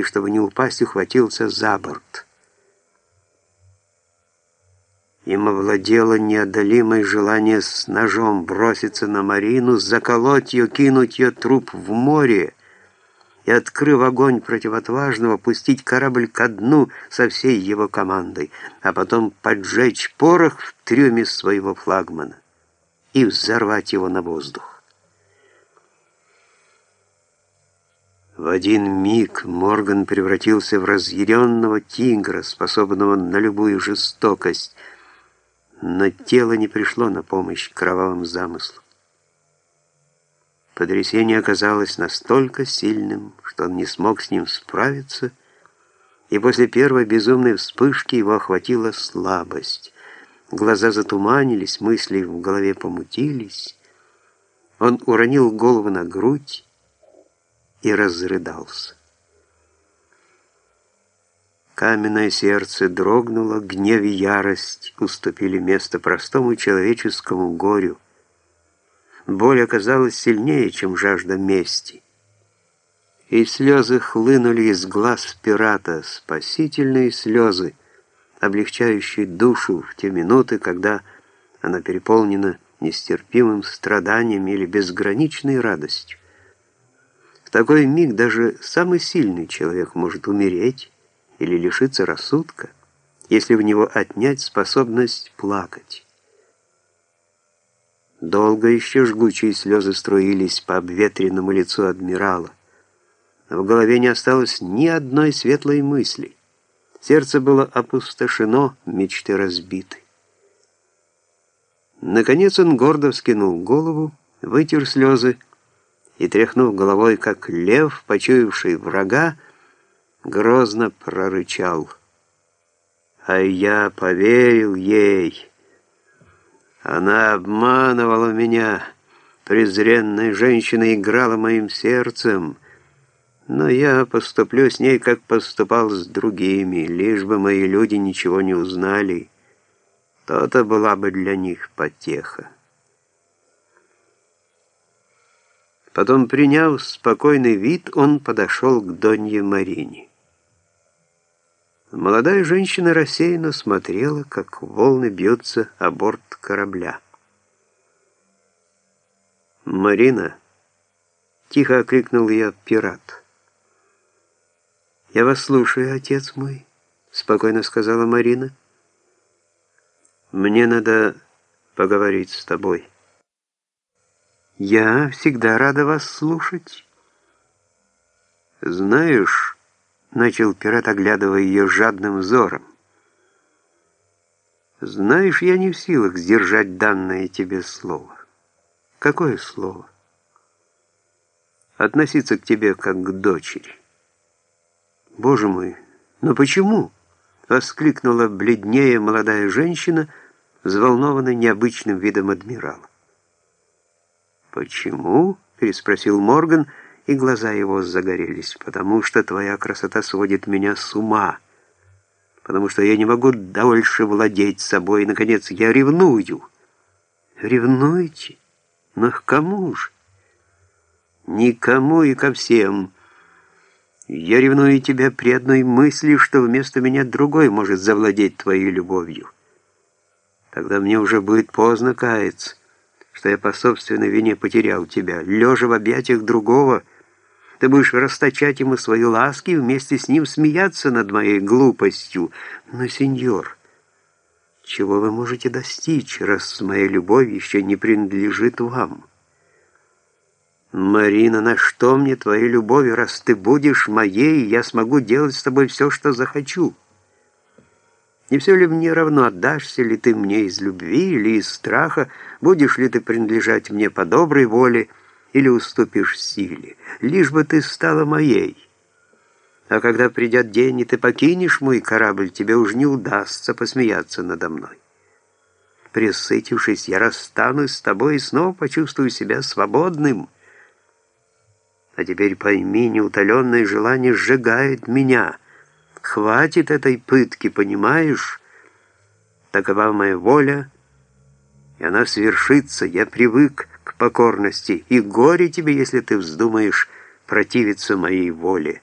и, чтобы не упасть, ухватился за борт. Им овладело неодолимое желание с ножом броситься на Марину, заколоть ее, кинуть ее труп в море и, открыв огонь против отважного, пустить корабль ко дну со всей его командой, а потом поджечь порох в трюме своего флагмана и взорвать его на воздух. В один миг Морган превратился в разъяренного тигра, способного на любую жестокость — но тело не пришло на помощь кровавым замыслам. Потрясение оказалось настолько сильным, что он не смог с ним справиться, и после первой безумной вспышки его охватила слабость. Глаза затуманились, мысли в голове помутились. Он уронил голову на грудь и разрыдался. Каменное сердце дрогнуло, гнев и ярость уступили место простому человеческому горю. Боль оказалась сильнее, чем жажда мести. И слезы хлынули из глаз пирата, спасительные слезы, облегчающие душу в те минуты, когда она переполнена нестерпимым страданием или безграничной радостью. В такой миг даже самый сильный человек может умереть, или лишиться рассудка, если в него отнять способность плакать. Долго еще жгучие слезы струились по обветренному лицу адмирала. В голове не осталось ни одной светлой мысли. Сердце было опустошено, мечты разбиты. Наконец он гордо вскинул голову, вытер слезы и, тряхнув головой, как лев, почуявший врага, грозно прорычал. А я поверил ей. Она обманывала меня. Презренная женщина играла моим сердцем. Но я поступлю с ней, как поступал с другими, лишь бы мои люди ничего не узнали. То-то была бы для них потеха. Потом, приняв спокойный вид, он подошел к Донье Марине. Молодая женщина рассеянно смотрела, как волны бьются о борт корабля. «Марина!» — тихо окликнул я пират. «Я вас слушаю, отец мой», — спокойно сказала Марина. «Мне надо поговорить с тобой». «Я всегда рада вас слушать». «Знаешь...» Начал пират, оглядывая ее жадным взором. «Знаешь, я не в силах сдержать данное тебе слово». «Какое слово?» «Относиться к тебе как к дочери». «Боже мой, но почему?» Воскликнула бледнее молодая женщина, взволнованная необычным видом адмирала. «Почему?» — переспросил Морган — и глаза его загорелись, потому что твоя красота сводит меня с ума, потому что я не могу дольше владеть собой, и, наконец, я ревную. Ревнуете? Но к кому же? Никому и ко всем. Я ревную тебя при одной мысли, что вместо меня другой может завладеть твоей любовью. Тогда мне уже будет поздно каяться что я по собственной вине потерял тебя. Лежа в объятиях другого, ты будешь расточать ему свои ласки и вместе с ним смеяться над моей глупостью. Но, сеньор, чего вы можете достичь, раз моя любовь еще не принадлежит вам? Марина, на что мне твоя любовь, раз ты будешь моей, я смогу делать с тобой все, что захочу?» Не все ли мне равно, отдашься ли ты мне из любви или из страха, будешь ли ты принадлежать мне по доброй воле или уступишь силе, лишь бы ты стала моей. А когда придет день, и ты покинешь мой корабль, тебе уж не удастся посмеяться надо мной. Присытившись, я расстанусь с тобой и снова почувствую себя свободным. А теперь пойми, неутоленное желание сжигает меня — Хватит этой пытки, понимаешь? Такова моя воля, и она свершится. Я привык к покорности, и горе тебе, если ты вздумаешь противиться моей воле».